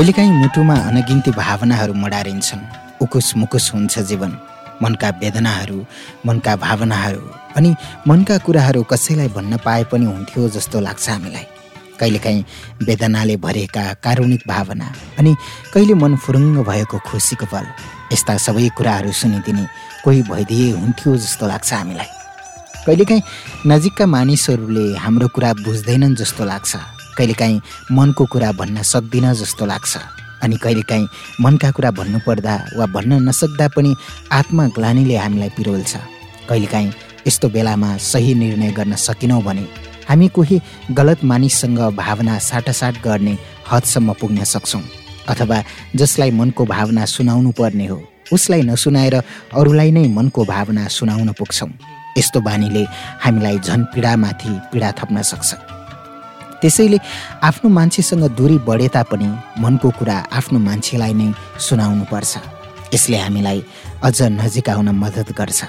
कहिलेकाहीँ मुटुमा अनगिन्ती भावनाहरू मडारिन्छन्। उकुस मुकुस हुन्छ जीवन। मनका वेदनाहरू मनका भावनाहरू अनि मनका कुराहरू कसैलाई भन्न पाए पनि हुन्थ्यो जस्तो लाग्छ हामीलाई। कहिलेकाहीँ वेदनाले भरिएका कारुणिक भावना अनि कहिले मन फुरुङ्ग भएको खुसीको पल यस्ता सबै कुराहरू सुनिदिने कोही भइदिए हुन्थ्यो जस्तो लाग्छ हामीलाई। कहिलेकाहीँ नजिकका मानिसहरूले हाम्रो कुरा बुझ्दैनन् जस्तो लाग्छ। कहिलेकाहीँ मनको कुरा भन्न सक्दिनँ जस्तो लाग्छ। अनि कहिलेकाहीँ मनका कुरा भन्नुपर्दा वा भन्न नसक्दा पनि आत्मग्लानीले हामीलाई पिरोल्छ। कहिलेकाहीँ यस्तो बेलामा सही निर्णय गर्न सकेनौँ भने हामी कोही गलत मानिससँग भावना साटासाट गर्ने हदसम्म पुग्न सक्छौँ। अथवा जसलाई मनको भावना सुनाउनु पर्ने हो उसलाई नसुनाएर अरूलाई नै मनको भावना सुनाउन पुग्छौँ। यस्तो बानीले हामीलाई झन पीडामाथि पीडा थप्न सक्छ। त्यसैले आफ्नो मान्छेसँग दूरी बढे तापनि मनको कुरा आफ्नो मान्छेलाई नै सुनाउनु पर्छ यसले हामीलाई अझ नजिक आउन मद्दत गर्छ।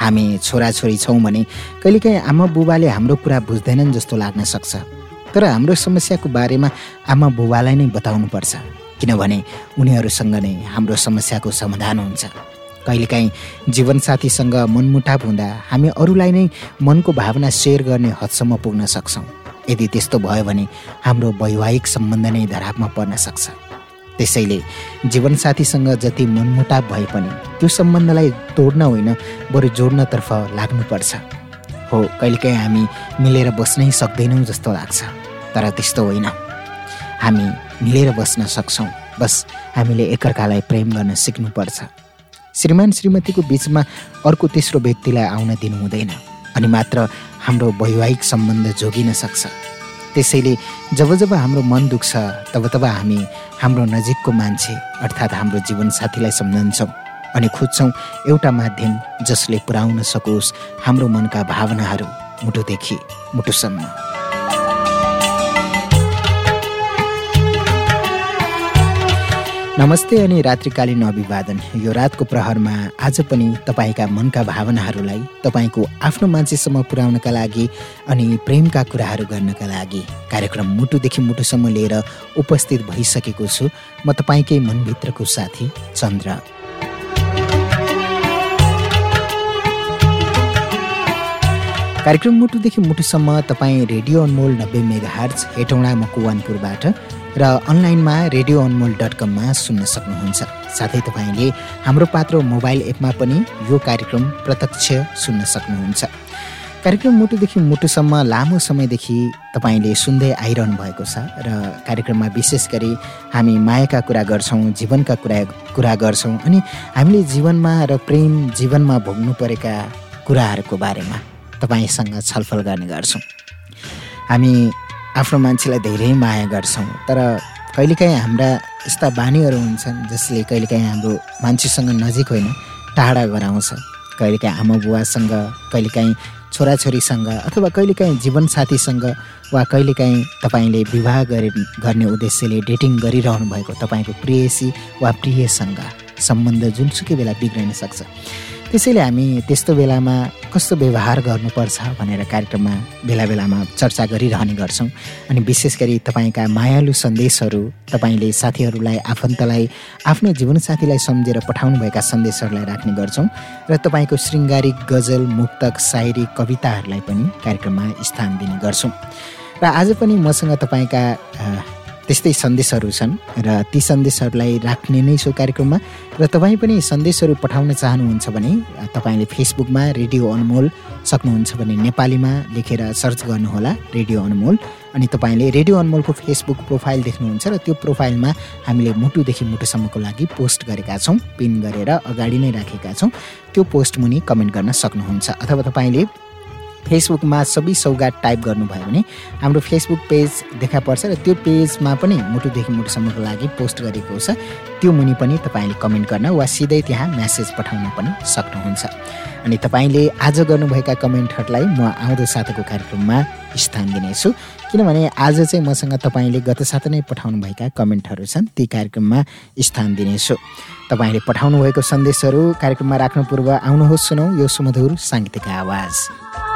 हामी छोराछोरी छौँ भने कहिलेकाहीँ आमा बुबाले हाम्रो कुरा बुझ्दैनन् जस्तो लाग्न सक्छ। तर हाम्रो समस्याको बारेमा आमा बुबालाई नै बताउनु पर्छ किनभने उनीहरूसँग नै हाम्रो समस्याको समाधान हुन्छ। कहिलेकाहीँ जीवनसाथीसँग मनमुटाप हुँदा हामी अरूलाई नै मनको भावना सेयर गर्ने हदसम्म पुग्न सक्छौँ। यदि त्यस्तो भयो भने हाम्रो वैवाहिक सम्बन्ध नै धरापमा पर्न सक्छ। त्यसैले जीवनसाथीसँग जति मनमुटाप भए पनि त्यो सम्बन्धलाई तोड्न होइन बरु जोड्नतर्फ लाग्नुपर्छ। हो कहिलेकाहीँ हामी मिलेर बस्नै सक्दैनौँ जस्तो लाग्छ तर त्यस्तो होइन। हामी मिलेर बस्न सक्छौँ बस हामीले एकअर्कालाई प्रेम गर्न सिक्नुपर्छ। श्रीमान श्रीमतीको बिचमा अर्को तेस्रो व्यक्तिलाई आउन दिनु हुँदैन अनि मात्र हाम्रो वैवाहिक सम्बन्ध जोगिन सक्छ। त्यसैले जब जब हाम्रो मन दुख्छ तब तब हामी हाम्रो नजिकको मान्छे अर्थात् हाम्रो जीवनसाथीलाई सम्झन्छौँ अनि खोज्छौँ एउटा माध्यम जसले पुर्याउन सकोस् हाम्रो मनका भावनाहरू मुटुदेखि मुटुसम्म। नमस्ते अनि रात्रिकालीन अभिवादन। यो रातको प्रहरमा आज पनि तपाईँका मनका भावनाहरूलाई तपाईँको आफ्नो मान्छेसम्म पुर्याउनका लागि अनि प्रेमका कुराहरू गर्नका लागि कार्यक्रम मुटुदेखि मुटुसम्म लिएर उपस्थित भइसकेको छु। म तपाईँकै मनभित्रको साथी चन्द्र। कार्यक्रम मुटुदेखि मुटुसम्म तपाईँ रेडियो अनमोल नब्बे मेगा हार्च हेटौँडा मकुवानपुरबाट र अनलाइनमा रेडियो अनमोल डट कममा सुन्न सक्नुहुन्छ। साथै तपाईँले हाम्रो पात्रो मोबाइल एपमा पनि यो कार्यक्रम प्रत्यक्ष सुन्न सक्नुहुन्छ। कार्यक्रम मुटुदेखि मुटुसम्म लामो समयदेखि तपाईँले सुन्दै आइरहनु भएको छ र कार्यक्रममा विशेष गरी हामी मायाका कुरा गर्छौँ जीवनका कुरा कुरा गर्छौँ अनि हामीले जीवनमा र प्रेम जीवनमा भोग्नु परेका कुराहरूको बारेमा तपाईँसँग छलफल गर्ने गर्छौँ। हामी आफ्नो मान्छेलाई धेरै माया गर्छौँ। तर कहिलेकाहीँ हाम्रा यस्ता बानीहरू हुन्छन् जसले कहिलेकाहीँ हाम्रो मान्छेसँग नजिक होइन टाढा गराउँछ। कहिलेकाहीँ आमा बुवासँग कहिलेकाहीँ छोराछोरीसँग अथवा कहिलेकाहीँ जीवनसाथीसँग वा कहिलेकाहीँ तपाईँले विवाह गरे गर्ने उद्देश्यले डेटिङ गरिरहनु भएको तपाईँको प्रियसी वा प्रियसँग सम्बन्ध जुनसुकै बेला बिग्रिन सक्छ। त्यसैले हामी त्यस्तो बेलामा कस्तो व्यवहार गर्नुपर्छ भनेर कार्यक्रममा बेला बेलामा चर्चा गरिरहने गर्छौँ। अनि विशेष गरी तपाईँका मायालु सन्देशहरू तपाईँले साथीहरूलाई आफन्तलाई आफ्नो जीवनसाथीलाई सम्झेर पठाउनुभएका सन्देशहरूलाई राख्ने गर्छौँ र तपाईँको शृङ्गारिक गजल मुक्तक सायरी कविताहरूलाई पनि कार्यक्रममा स्थान दिने गर्छौँ। र आज पनि मसँग तपाईँका त्यस्तै सन्देशहरू छन् र ती सन्देशहरूलाई राख्ने नै छु कार्यक्रममा र तपाईँ पनि सन्देशहरू पठाउन चाहनुहुन्छ भने तपाईँले फेसबुकमा रेडियो अनमोल सक्नुहुन्छ भने नेपालीमा लेखेर सर्च गर्नुहोला रेडियो अनमोल। अनि तपाईँले रेडियो अनमोलको फेसबुक प्रोफाइल देख्नुहुन्छ र त्यो प्रोफाइलमा हामीले मुटुदेखि मुटुसम्मको लागि पोस्ट गरेका छौँ पिन गरेर अगाडि नै राखेका छौँ। त्यो पोस्ट मुनि कमेन्ट गर्न सक्नुहुन्छ अथवा तपाईँले फेसबुकमा सबै सौगात टाइप गर्नुभयो भने हाम्रो फेसबुक पेज देखा पर्छ र त्यो पेजमा पनि मुटुदेखि मुटुसम्मको लागि पोस्ट गरेको छ। त्यो मुनि पनि तपाईँले कमेन्ट गर्न वा सिधै त्यहाँ म्यासेज पठाउन पनि सक्नुहुन्छ। अनि तपाईँले आज गर्नुभएका कमेन्टहरूलाई म आउँदो साताको कार्यक्रममा स्थान दिनेछु। किनभने आज चाहिँ मसँग तपाईँले गत साता नै पठाउनुभएका कमेन्टहरू छन् ती कार्यक्रममा स्थान दिनेछु। तपाईँले पठाउनु भएको सन्देशहरू कार्यक्रममा राख्नु पूर्व आउनुहोस् सुनौ यो सुमधुर साङ्गीतिक आवाज।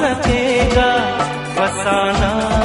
सकेगा फसाना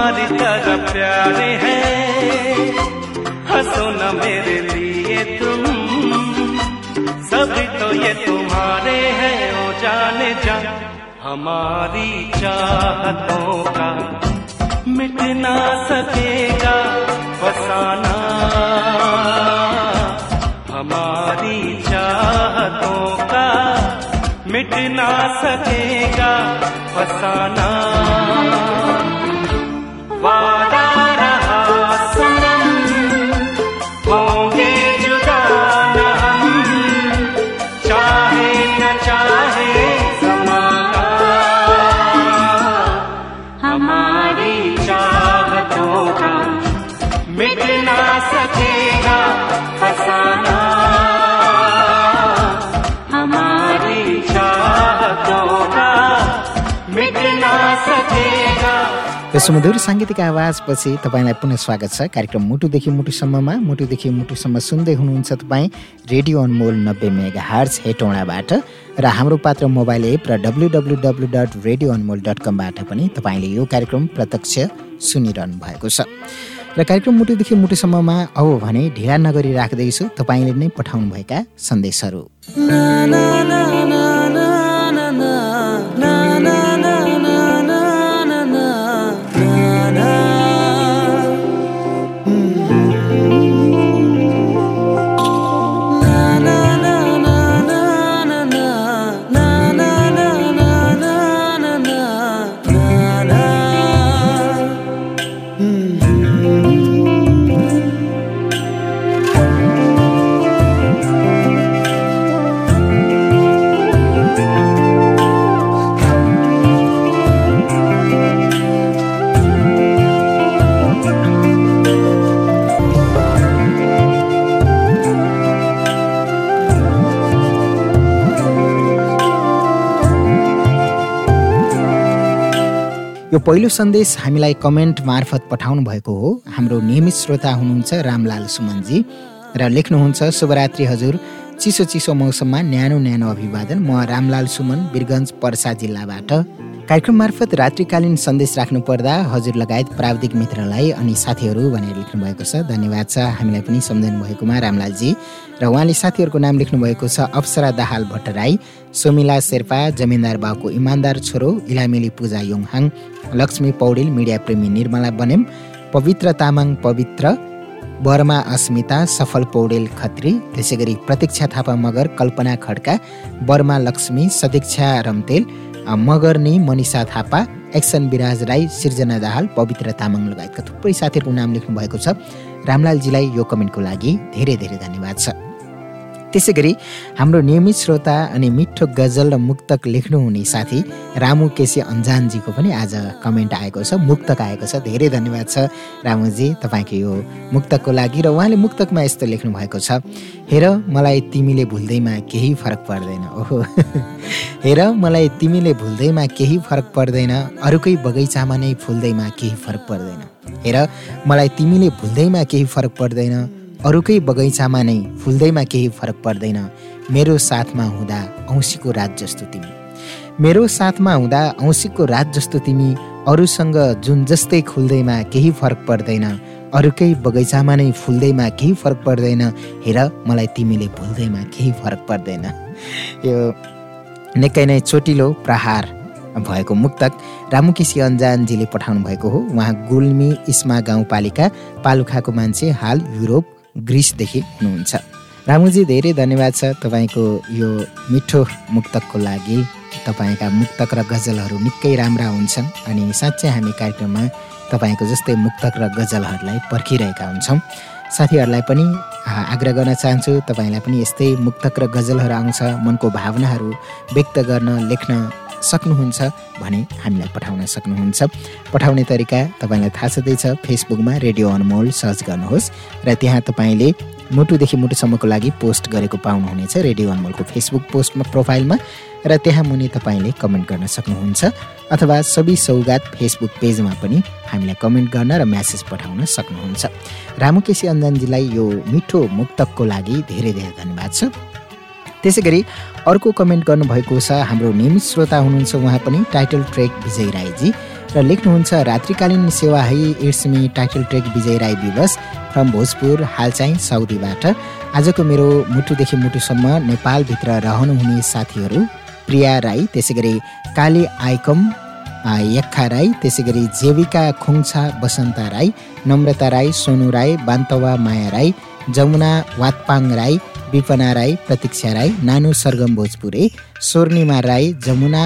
तुम्हारी तरह प्यारे हैं। हंसो न मेरे लिए तुम। सभी तो ये तुम्हारे हैं, ओ जाने जा। हमारी चाहतों का मिट ना सकेगा फसाना। हमारी चाहतों का मिट ना सकेगा फसाना। What सुमधुर साङ्गीतिक आवाजपछि तपाईँलाई पुनः स्वागत छ। कार्यक्रम मुटुदेखि मुटुसम्ममा मुटुदेखि मुटुसम्म सुन्दै हुनुहुन्छ तपाईँ रेडियो अनमोल नब्बे मेगा हार्स हेटौँडाबाट र हाम्रो पात्र मोबाइल एप र W W W dot radio Anmol dot कमबाट पनि तपाईँले यो कार्यक्रम प्रत्यक्ष सुनिरहनु भएको छ। र कार्यक्रम मुटुदेखि मुटुसम्ममा अब भने ढिला नगरी राख्दैछु। तपाईँले नै पठाउनुभएका सन्देशहरू। यो पहिलो सन्देश हामीलाई कमेन्ट मार्फत पठाउनु भएको हो। हाम्रो नियमित श्रोता हुनुहुन्छ रामलाल सुमनजी र लेख्नुहुन्छ शुभरात्रि हजुर। चिसो चिसो मौसममा न्यानो न्यानो अभिवादन। म रामलाल सुमन बिरगन्ज पर्सा जिल्लाबाट। कार्यक्रम मार्फत रात्रिकालीन सन्देश राख्नु पर्दा हजुर लगायत प्राविधिक मित्रलाई अनि साथीहरू भनेर लेख्नु भएको छ। धन्यवाद छ। हामीलाई पनि सम्झनु भएकोमा रामलालजी र उहाँले साथीहरूको नाम लेख्नु भएको छ अप्सरा दाहाल भट्टराई सोमिला शेर्पा जमिनदार बाबुको इमान्दार छोरो इलामेली पूजा योङहाङ लक्ष्मी पौडेल मिडिया प्रेमी निर्मला बनेम पवित्र तामाङ पवित्र बर्मा अस्मिता सफल पौडेल खत्री त्यसै गरी प्रतीक्षा थापा मगर कल्पना खड्का बर्मा लक्ष्मी सदीक्षा रम्तेल मगर्नी मनिषा थापा एक्सन विराज राई सिर्जना दाहाल पवित्र तामाङ लगायतका थुप्रै साथीहरूको नाम लेख्नु भएको छ। रामलालजीलाई यो कमेन्टको लागि धेरै धेरै धन्यवाद छ। त्यसै गरी हाम्रो नियमित श्रोता अनि मिठो गजल र मुक्तक लेख्नुहुने साथी रामु केसी अन्जानजीको पनि आज कमेन्ट आएको छ मुक्तक आएको छ। धेरै धन्यवाद छ रामुजी तपाईँको यो मुक्तकको लागि र उहाँले मुक्तकमा यस्तो लेख्नु भएको छ हेर मलाई तिमीले भुल्दैमा केही फरक पर्दैन। ओहो। हेर मलाई तिमीले भुल्दैमा केही फरक पर्दैन अरूकै बगैँचामा नै फुल्दैमा केही फरक पर्दैन। हेर मलाई तिमीले भुल्दैमा केही फरक पर्दैन अरूकै बगैँचामा नै फुल्दैमा केही फरक पर्दैन। मेरो साथमा हुँदा औँसीको रात जस्तो तिमी। मेरो साथमा हुँदा औँसीको रात जस्तो तिमी अरूसँग जुन जस्तै खुल्दैमा केही फरक पर्दैन अरूकै बगैँचामा नै फुल्दैमा केही फरक पर्दैन हेर मलाई तिमीले भुल्दैमा केही फरक पर्दैन। यो निकै नै चोटिलो प्रहार भएको मुक्तक रामुकेसी अन्जानजीले पठाउनु भएको हो। उहाँ गुल्मी इस्मा गाउँपालिका पालुखाको मान्छे हाल युरोप ग्रिसदेखि हुनुहुन्छ। रामुजी धेरै धन्यवाद छ तपाईँको यो मिठो मुक्तकको लागि। तपाईँका मुक्तक र गजलहरू निकै राम्रा हुन्छन् अनि साँच्चै हामी कार्यक्रममा तपाईँको जस्तै मुक्तक र गजलहरूलाई पर्खिरहेका हुन्छौँ। साथीहरूलाई पनि आग्रह गर्न चाहन्छु तपाईँलाई पनि यस्तै मुक्तक र गजलहरू आउँछ मनको भावनाहरू व्यक्त गर्न लेख्न सक्नुहुन्छ भने हामीलाई पठाउन सक्नुहुन्छ। पठाउने तरिका तपाईँलाई थाहा छँदैछ फेसबुकमा रेडियो अनमोल सर्च गर्नुहोस् र त्यहाँ तपाईँले मुटुदेखि मुटुसम्मको लागि पोस्ट गरेको पाउनुहुनेछ रेडियो अनमोलको फेसबुक पोस्टमा प्रोफाइलमा र त्यहाँ मुनि तपाईँले कमेन्ट गर्न सक्नुहुन्छ अथवा सबै सौगात फेसबुक पेजमा पनि हामीलाई कमेन्ट गर्न र म्यासेज पठाउन सक्नुहुन्छ। रामुकेशी अन्जनजीलाई यो मिठो मुक्तकको लागि धेरै धेरै धन्यवाद छ। त्यसै गरी अर्को कमेन्ट गर्नुभएको छ हाम्रो नियमित श्रोता हुनुहुन्छ उहाँ पनि टाइटल ट्रेक विजय राईजी। र लेख्नुहुन्छ रात्रिकालीन सेवा है it's me title track Bijay Rai दिवस फ्रम भोजपुर हाल चाहिँ साउदीबाट। आजको मेरो मुटुदेखि मुटुसम्म नेपालभित्र रहनुहुने साथीहरू प्रिया राई त्यसै गरी काली आइकम यक्खा राई त्यसै गरी जेविका खुङछा बसन्ता राई नम्रता राई सोनु राई बान्तवा माया राई जमुना वातपाङ राई विपना राई प्रतीक्षा राई नानु सरगम भोजपुरे स्वर्णिमा राई जमुना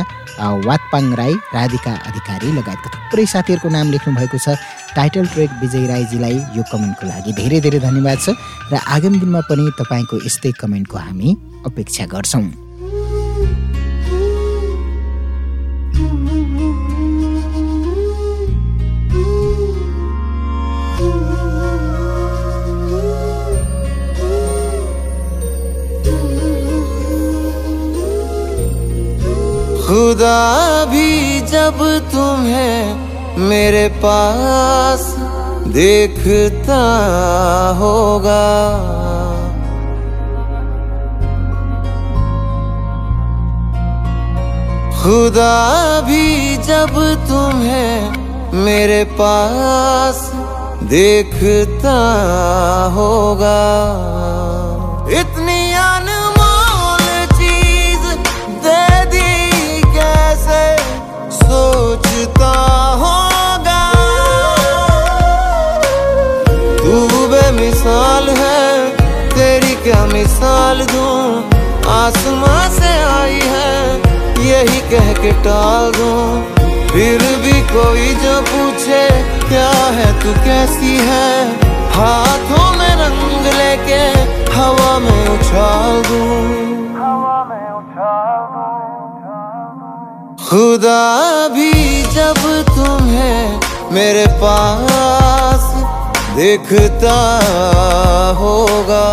वातपाङ राई राधिका अधिकारी लगायतका थुप्रै साथीहरूको नाम लेख्नु भएको छ। टाइटल ट्रेक विजय राईजीलाई यो कमेन्टको लागि धेरै धेरै धन्यवाद छ। र आगामी दिनमा पनि तपाईँको यस्तै कमेन्टको हामी अपेक्षा गर्छौँ। खुदा भी जब तुम्हें मेरे पास देखता होगा। खुदा भी जब तुम्हें मेरे पास देखता होगा। इतनी मिसाल दूँ आसमां से आई है यही कह के टाल दूँ। फिर भी कोई जो पूछे क्या है तू कैसी है? हाथों में रंग लेके हवा में उछाल दूँ खुदा भी जब तुम्हें मेरे पास देखता होगा।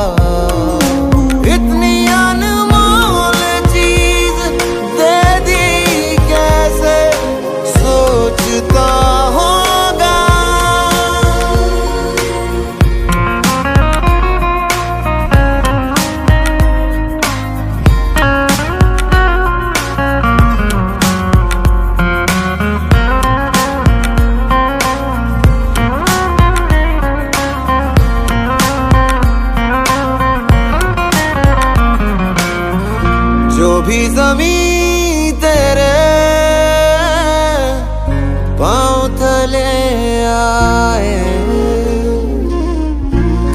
भी तेरे पाँव तले आए।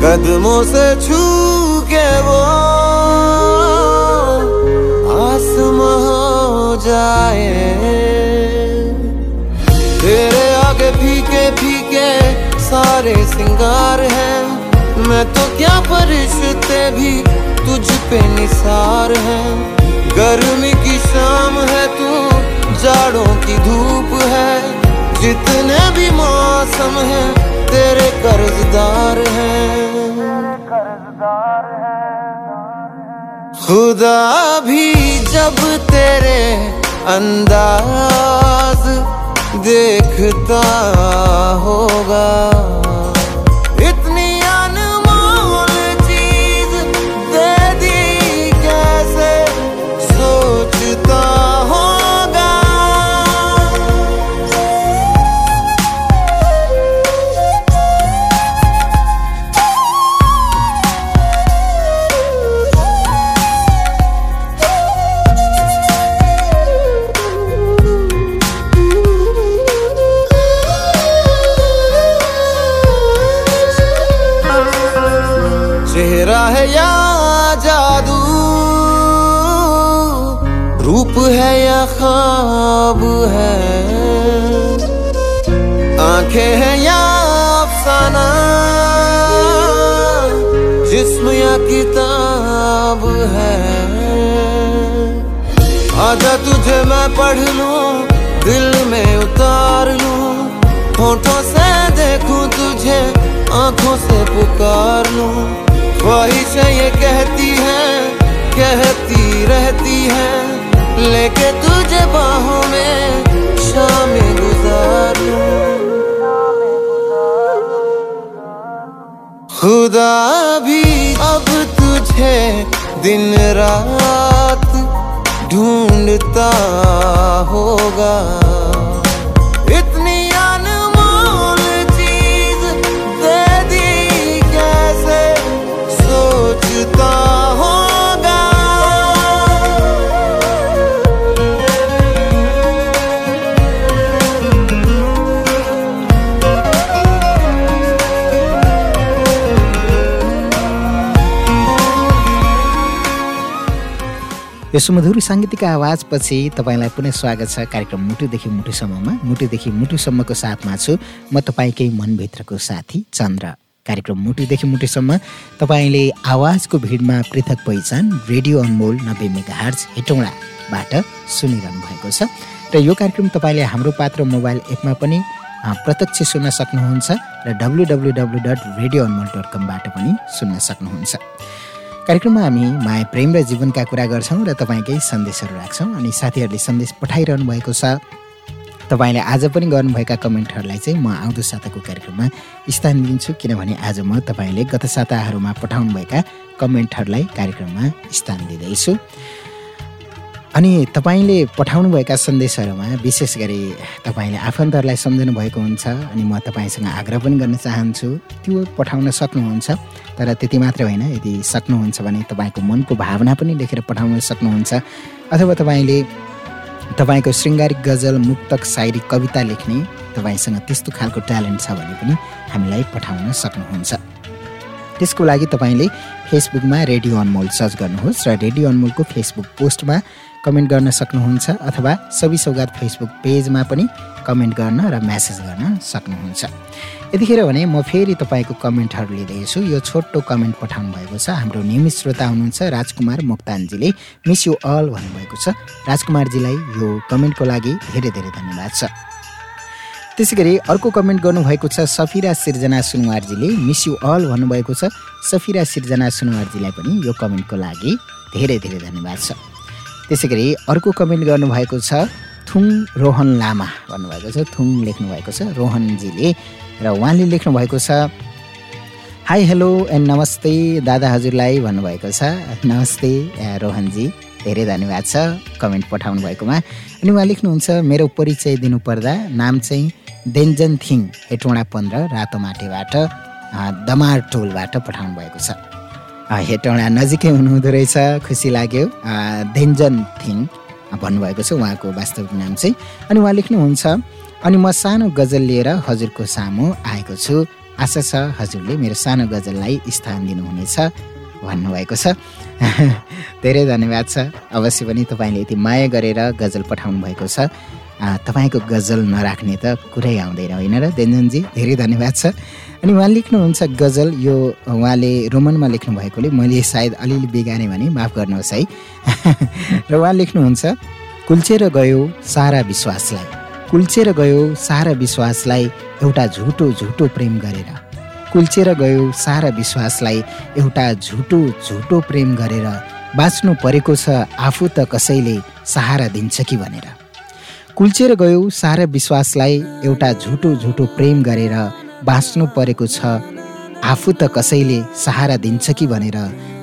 कदमों से छू के वो आसमां हो जाए। तेरे आगे फीके फीके सारे सिंगार हैं। मैं तो क्या फरिश्ते भी तुझ पे निसार हैं। गर्मी की शाम है, तू जाड़ों की धूप है। जितने भी मौसम है, तेरे कर्जदार हैं। खुदा भी जब तेरे अंदाज देखता होगा। है या ख्वाब है? आँखें हैं या अफसाना? जिस्म या किताब है? आजा तुझे मैं पढ़ लूँ, दिल में उतार लूँ, होठों से देखूँ तुझे, आँखों से पुकार लूँ। ख्वाहिशें ये कहती हैं, कहती रहती हैं। लेके तुझे बाहों में शाम गुजार खुदा भी अब तुझे दिन रात ढूंढता होगा। यो सुमधुर साङ्गीतिक आवाजपछि तपाईँलाई पुनः स्वागत छ कार्यक्रम मुटुदेखि मुटुसम्ममा। मुटुदेखि मुटुसम्मको साथमा छु म तपाईँकै मनभित्रको साथी चन्द्र। कार्यक्रम मुटुदेखि मुटुसम्म तपाईँले आवाजको भिडमा पृथक पहिचान रेडियो अनमोल नब्बे मेगा हार्ज हेटौँडाबाट सुनिरहनु भएको छ। र यो कार्यक्रम तपाईँले हाम्रो पात्र मोबाइल एपमा पनि प्रत्यक्ष सुन्न सक्नुहुन्छ र W W W dot radio Anmol dot कमबाट पनि सुन्न सक्नुहुन्छ। कार्यक्रममा हामी माया प्रेम र जीवनका कुरा गर्छौँ र तपाईँकै सन्देशहरू राख्छौँ अनि साथीहरूले सन्देश पठाइरहनु भएको छ। तपाईँले आज पनि गर्नुभएका कमेन्टहरूलाई चाहिँ म आउँदो साताको कार्यक्रममा स्थान दिन्छु किनभने आज म तपाईँले गत साताहरूमा पठाउनुभएका कमेन्टहरूलाई कार्यक्रममा स्थान दिँदैछु। अनि तपाईँले पठाउनुभएका सन्देशहरूमा विशेष गरी तपाईँले आफन्तहरूलाई सम्झनु भएको हुन्छ अनि म तपाईँसँग आग्रह पनि गर्न चाहन्छु त्यो पठाउन सक्नुहुन्छ। तर त्यति मात्र होइन यदि सक्नुहुन्छ भने तपाईँको मनको भावना पनि लेखेर पठाउन सक्नुहुन्छ। अथवा तपाईँले तपाईँको शृङ्गारिक गजल मुक्तक सायरी कविता लेख्ने तपाईँसँग त्यस्तो खालको ट्यालेन्ट छ भने पनि हामीलाई पठाउन सक्नुहुन्छ। त्यसको लागि तपाईँले फेसबुकमा रेडियो अनमोल सर्च गर्नुहोस् र रेडियो अनमोलको फेसबुक पोस्टमा कमेन्ट गर्न सक्नुहुन्छ अथवा सबै सौगात फेसबुक पेजमा पनि कमेन्ट गर्न र म्यासेज गर्न सक्नुहुन्छ। यतिखेर भने म फेरि तपाईँको कमेन्टहरू लिँदैछु। यो छोटो कमेन्ट पठाउनु भएको छ। हाम्रो नियमित श्रोता हुनुहुन्छ राजकुमार मोक्तानजीले। मिस यु अल भन्नुभएको छ। राजकुमारजीलाई यो कमेन्टको लागि धेरै धेरै धन्यवाद छ। त्यसै गरी अर्को कमेन्ट गर्नुभएको छ सफिरा सिर्जना सुनवारजीले। मिस यु अल भन्नुभएको छ। सफिरा सिर्जना सुनवारजीलाई पनि यो कमेन्टको लागि धेरै धेरै धन्यवाद छ। त्यसै गरी अर्को कमेन्ट गर्नुभएको छ थुङ रोहन लामा भन्नुभएको छ थुङ लेख्नुभएको छ रोहनजीले र उहाँले लेख्नुभएको छ हाई हेलो एन्ड नमस्ते दादा हजुरलाई भन्नुभएको छ नमस्ते रोहनजी धेरै धन्यवाद छ कमेन्ट पठाउनु भएकोमा। अनि उहाँ लेख्नुहुन्छ मेरो परिचय दिनुपर्दा नाम चाहिँ देन्जन थिङ हेटौँडा पन्ध्र रातो माटेबाट दमार टोलबाट पठाउनु भएको छ। हेटौँडा नजिकै हुनुहुँदो रहेछ। खुसी लाग्यो। देन्जन थिङ भन्नुभएको छ उहाँको वास्तविक नाम चाहिँ। अनि उहाँ लेख्नुहुन्छ अनि म सानो गजल लिएर हजुरको सामु आएको छु। आशा छ हजुरले मेरो सानो गजललाई स्थान दिनुहुनेछ भन्नुभएको छ। धेरै धन्यवाद छ। अवश्य पनि तपाईँले यति माया गरेर गजल पठाउनु भएको छ। तपाईँको गजल नराख्ने त कुरै आउँदैन होइन र? देन्जनजी धेरै धन्यवाद छ। अनि उहाँ लेख्नुहुन्छ गजल यो उहाँले रोमनमा लेख्नु भएकोले मैले सायद अलिअलि बिगारेँ भने माफ गर्नुहोस् है। र उहाँ लेख्नुहुन्छ कुल्चेर गयो सारा विश्वासलाई। कुल्चेर गयो सारा विश्वासलाई एउटा झुटो झुटो प्रेम गरेर। कुल्चेर गयो सारा विश्वासलाई एउटा झुटो झुटो प्रेम गरेर। बाँच्नु परेको छ आफू त कसैले सहारा दिन्छ कि भनेर। कुल्चेर गयो सारा विश्वासलाई एउटा झुटो झुटो प्रेम गरेर बाँच्नु परेको छ। आफू त कसैले सहारा दिन्छ कि भनेर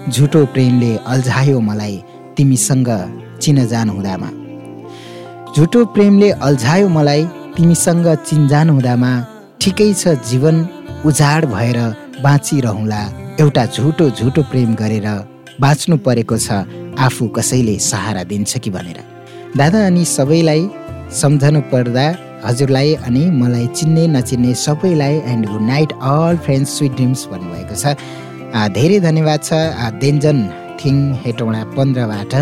झुटो प्रेमले अल्झायो मलाई तिमीसँग चिनजान हुँदामा झुटो प्रेमले अल्झायो मलाई तिमीसँग चिन्जान हुँदामा ठिकै छ जीवन उजाड भएर बाँचिरहँला एउटा झुटो झुटो प्रेम गरेर बाँच्नु परेको छ आफू कसैले सहारा दिन्छ कि भनेर। दादा अनि सबैलाई सम्झनु पर्दा हजुरलाई अनि मलाई चिन्ने नचिन्ने सबैलाई and good night all friends sweet dreams भन्नुभएको छ। धेरै धन्यवाद छ। देन्जन थिङ हेटौँडा पन्ध्रबाट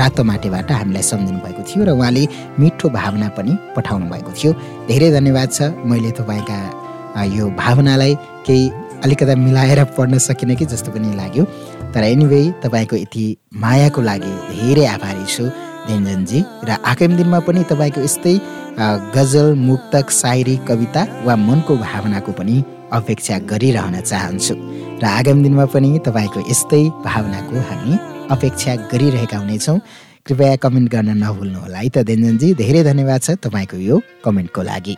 रातो माटेबाट हामीलाई सम्झिनु भएको थियो र उहाँले मिठो भावना पनि पठाउनु भएको थियो। धेरै धन्यवाद छ। मैले तपाईँका यो भावनालाई केही अलिकता मिलाएर पढ्न सकिनँ कि जस्तो पनि लाग्यो। तर एनिवे तपाईँको यति मायाको लागि धेरै आभारी छु। ढिन्जनजी र आगामी दिनमा पनि तपाईँको यस्तै गजल मुक्तक सायरी कविता वा मनको भावनाको पनि अपेक्षा गरिरहन चाहन्छु। र आगामी दिनमा पनि तपाईँको यस्तै भावनाको हामी अपेक्षा गरिरहेका हुनेछौँ। कृपया कमेन्ट गर्न नभुल्नुहोला है त देन्जनजी धेरै धन्यवाद छ तपाईँको यो कमेन्टको लागि।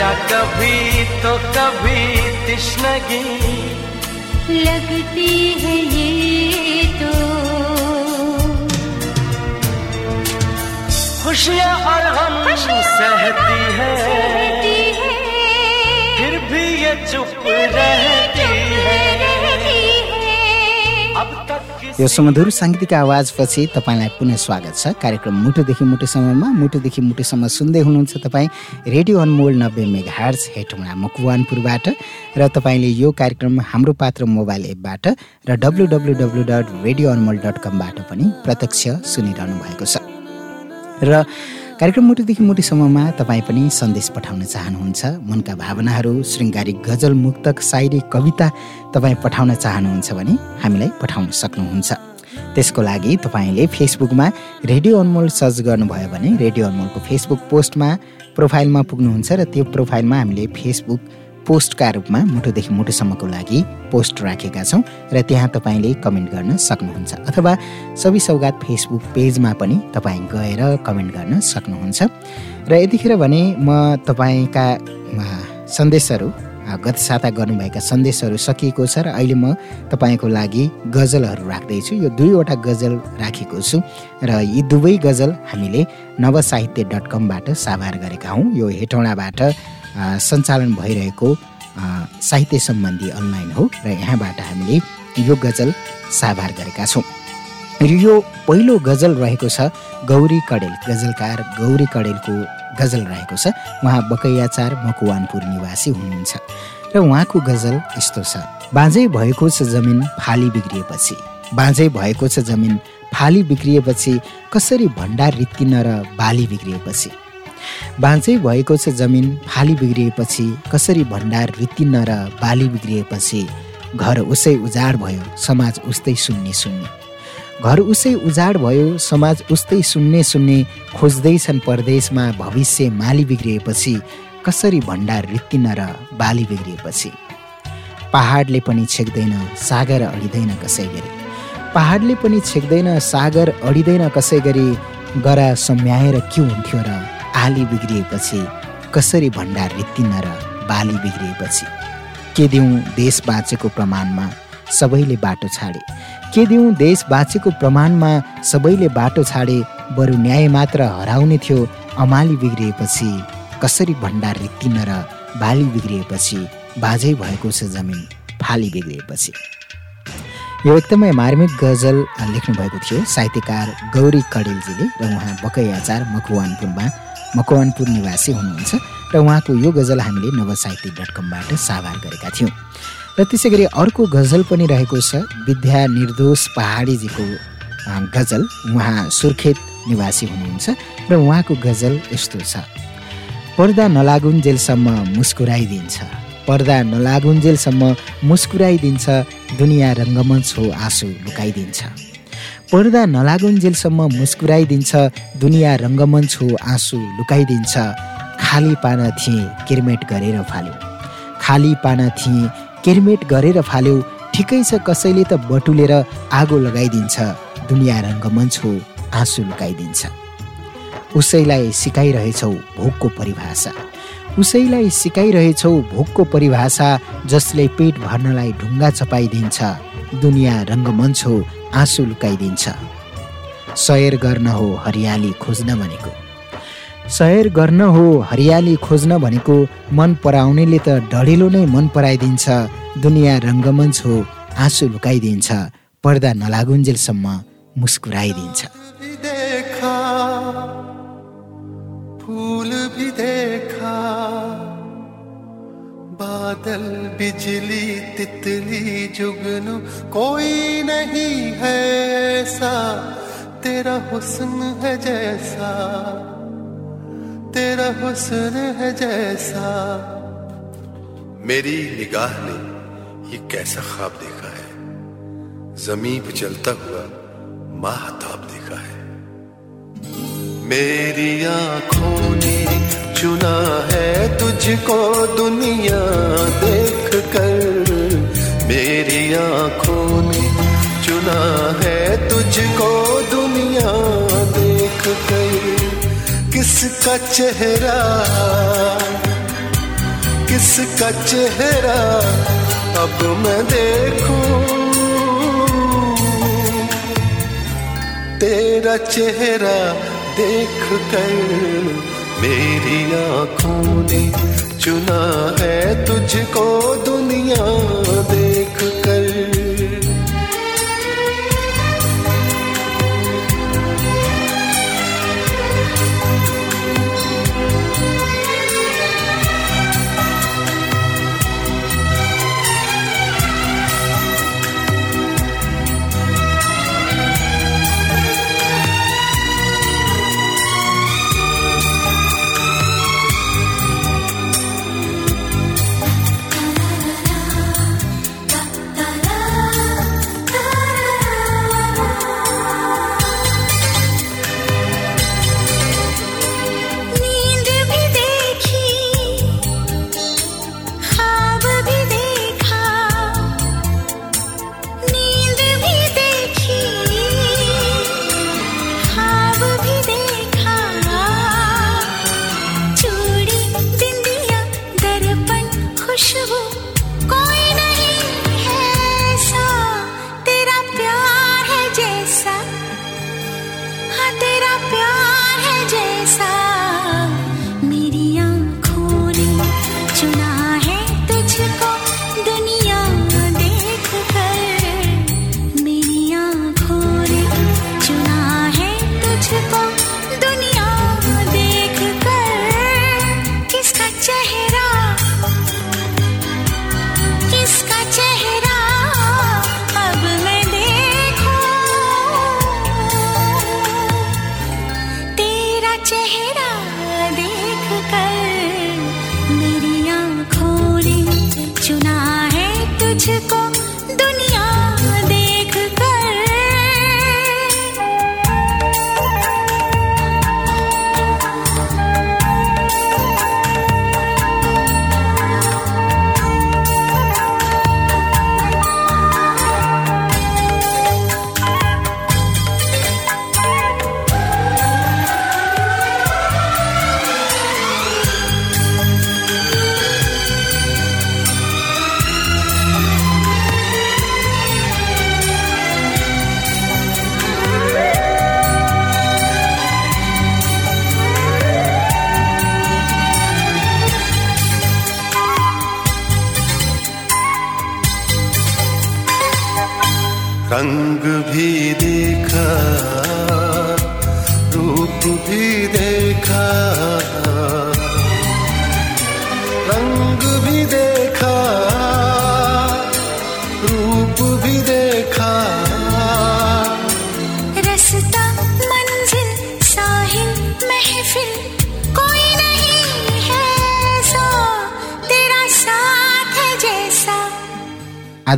या कभी तो कभी तृष्णगी लगती है ये तो। खुशियाँ और हम सहती है। फिर भी ये चुप रहे। यो सुमधुर साङ्गीतिक आवाजपछि तपाईँलाई पुनः स्वागत छ। कार्यक्रम मुटुदेखि मुटुसम्ममा मुटुदेखि मुटुसम्म सुन्दै हुनुहुन्छ तपाईँ रेडियो अनमोल नब्बे मेगा हार्स हेटुङा मकवानपुरबाट र तपाईँले यो कार्यक्रम हाम्रो पात्र मोबाइल एपबाट र W W W dot radio Anmol dot कमबाट पनि प्रत्यक्ष सुनिरहनु भएको छ। र कार्यक्रम मुटुदेखि मुटुसम्ममा तपाईँ पनि सन्देश पठाउन चाहनुहुन्छ। मनका भावनाहरू शृङ्गारिक गजल मुक्तक सायरी कविता तपाईँ पठाउन चाहनुहुन्छ भने हामीलाई पठाउन सक्नुहुन्छ। त्यसको लागि तपाईँले फेसबुकमा रेडियो अनमोल सर्च गर्नुभयो भने रेडियो अनमोलको फेसबुक पोस्टमा प्रोफाइलमा पुग्नुहुन्छ र त्यो प्रोफाइलमा हामीले फेसबुक पोस्टका रूपमा मुटुदेखि मुटुसम्मको लागि पोस्ट राखेका छौँ र त्यहाँ तपाईँले कमेन्ट गर्न सक्नुहुन्छ अथवा सबै सौगात फेसबुक पेजमा पनि तपाईँ गएर कमेन्ट गर्न सक्नुहुन्छ। र यतिखेर भने म तपाईँका सन्देशहरू गत साता गर्नुभएका सन्देशहरू सकिएको छ र अहिले म तपाईँको लागि गजलहरू राख्दैछु। यो दुईवटा गजल राखेको छु र यी दुवै गजल हामीले नवसाहित्य डट कमबाट साभार गरेका हौँ। यो हेटौँडाबाट सञ्चालन भइरहेको साहित्य सम्बन्धी अनलाइन हो र यहाँबाट हामीले यो गजल साभार गरेका छौँ। यो पहिलो गजल रहेको छ गौरी कडेल गजलकार गौरी कडेलको गजल रहेको छ। उहाँ बकैयाचार मकुवानपुर निवासी हुनुहुन्छ। र उहाँको गजल यस्तो छ बाँझै भएको छ जमिन फाली बिग्रिएपछि। बाँझै भएको छ जमिन फाली बिग्रिएपछि कसरी भण्डार रित्तिन र बाली बिग्रिएपछि? बाँझै भएको छ जमिन फाली बिग्रिएपछि कसरी भण्डार रित्तिन र बाली बिग्रिएपछि? घर उसै उजाड भयो समाज उस्तै सुन्ने सुन्ने। घर उसै उजाड भयो समाज उस्तै सुन्ने सुन्ने खोज्दैछन् परदेशमा भविष्य माली बिग्रिएपछि कसरी भण्डार रित्तिन र बाली बिग्रिएपछि? पहाडले पनि छेक्दैन सागर अडिँदैन कसै गरी पहाडले पनि छेक्दैन सागर अडिँदैन कसै गरी गरा सम्याएर के हुन्थ्यो र आली बिग्रिएपछि कसरी भण्डार रित्तिन र बाली बिग्रिएपछि? के दिउँ देश बाँचेको प्रमाणमा सबैले बाटो छाडे? के दिउँ देश बाँचेको प्रमाणमा सबैले बाटो छाडे? बरु न्याय मात्र हराउने थियो अमाली बिग्रिएपछि कसरी भण्डार रित्तिन र बाली बिग्रिएपछि बाझै भएको छ जमिन फाली बिग्रिएपछि? यो एकदमै मार्मिक गजल लेख्नु भएको थियो साहित्यकार गौरी कडेलजीले र उहाँ बकै आचार मकुवानपुरमा मकवानपुर निवासी हुनुहुन्छ र उहाँको यो गजल हामीले नवसाहित्य डट कमबाट साभार गरेका थियौँ। र त्यसै गरी अर्को गजल पनि रहेको छ विद्या निर्दोष पहाडीजीको गजल। उहाँ सुर्खेत निवासी हुनुहुन्छ र उहाँको गजल यस्तो छ। पर्दा नलागुन्जेलसम्म मुस्कुराइदिन्छ। पर्दा नलागुन्जेलसम्म मुस्कुराइदिन्छ। दुनियाँ रङ्गमञ्च हो आँसु लुकाइदिन्छ। पर्दा नलागुन्जेलसम्म मुस्कुराइदिन्छ दुनियाँ रङ्गमञ्च हो आँसु लुकाइदिन्छ। खाली पाना थिएँ किरमेट गरेर फाल्यो। खाली पाना थिएँ किरमेट गरेर फाल्यो ठिकै छ कसैले त बटुलेर आगो लगाइदिन्छ दुनियाँ रङ्गमञ्च हो आँसु लुकाइदिन्छ। उसैलाई सिकाइरहेछौ भोकको परिभाषा। उसैलाई सिकाइरहेछौ भोकको परिभाषा जसले पेट भर्नलाई ढुङ्गा चपाइदिन्छ। दुनियाँ रङ्गमञ्च हो आँसु लुकाइदिन्छ। सयर गर्न हो हरियाली खोज्न भनेको। सयर गर्न हो हरियाली खोज्न भनेको मन पराउनेले त डढेलो नै मन पराइदिन्छ दुनियाँ रङ्गमञ्च हो आँसु लुकाइदिन्छ पर्दा नलागुन्जेलसम्म मुस्कुराइदिन्छ। फूल भी देखा बादल, बिजली, तितली, जुगनू, कोई नहीं है ऐसा। तेरा हुस्न है जैसा, तेरा हुस्न है जैसा। मेरी निगाह ने ये कैसा ख्वाब देखा है? ज़मीन पे चलता हुआ माहताब देखा है। मेरी आँखों ने चुना है तुझको दुनिया देख कर मेरी आँखों ने चुना है तुझको दुनिया देख कर किसका चेहरा किसका चेहरा अब मैं देखूँ? तेरा चेहरा देख कर मेरी आँखों ने चुना है तुझको दुनिया देख भी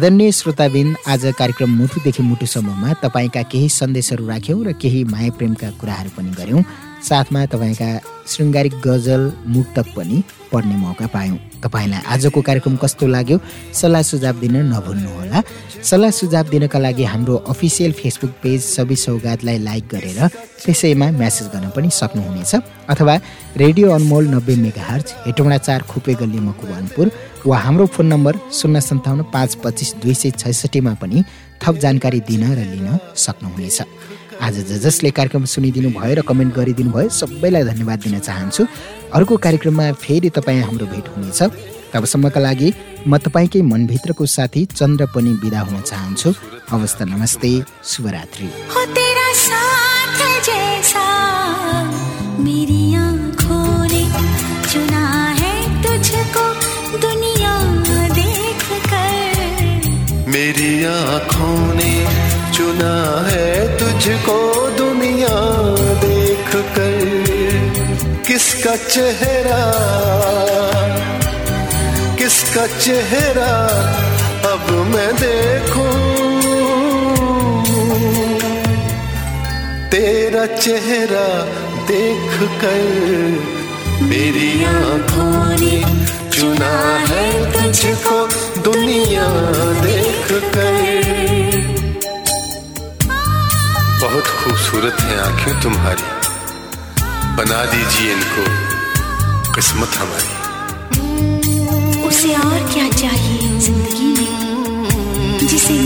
आदरणीय श्रोताबिन आज कार्यक्रम मुटुदेखि मुटुसम्ममा तपाईँका केही सन्देशहरू राख्यौँ र केही माया प्रेमका कुराहरू पनि गऱ्यौँ। साथमा तपाईँका शृङ्गारिक गजल मुक्तक पनि पढ्ने मौका पायौँ। तपाईँलाई आजको कार्यक्रम कस्तो लाग्यो सल्लाह सुझाव दिन नभुल्नुहोला। सल्लाह सुझाव दिनका लागि हाम्रो अफिसियल फेसबुक पेज सबै सौगातलाई लाइक गरेर त्यसैमा म्यासेज गर्न पनि सक्नुहुनेछ। अथवा रेडियो अनमोल नब्बे मेगा हर्च हेटौँडा चार खुपे गल्ली मकुवानपुर वा हाम्रो फोन नम्बर शून्य सन्ताउन्न पाँच पच्चिस दुई सय छैसठीमा पनि थप जानकारी दिन र लिन सक्नुहुनेछ। आज ज जसले कार्यक्रम सुनिदिनु भयो र कमेन्ट गरिदिनु भयो सबैलाई धन्यवाद दिन चाहन्छु। अर्को कार्यक्रममा फेरि तपाईँ हाम्रो भेट हुनेछ। तबसम्मका लागि म तपाईँकै मनभित्रको साथी चन्द्र पनि बिदा हुन चाहन्छु। हवस् त नमस्ते शुभरात्रि। हो तेरा साथ है जैसा मेरी आंखों ने चुना है तुझको दुनिया देख कर किसका चेहरा किसका चेहरा अब मैं देखूँ? तेरा चेहरा देख कर मेरी आँखों ने चुना है तुझको दुनिया देख कर खूबसूरत है आँखें तुम्हारी। बना दीजिए इनको, किस्मत हमारी। उसे और क्या चाहिए ज़िंदगी में, जिसे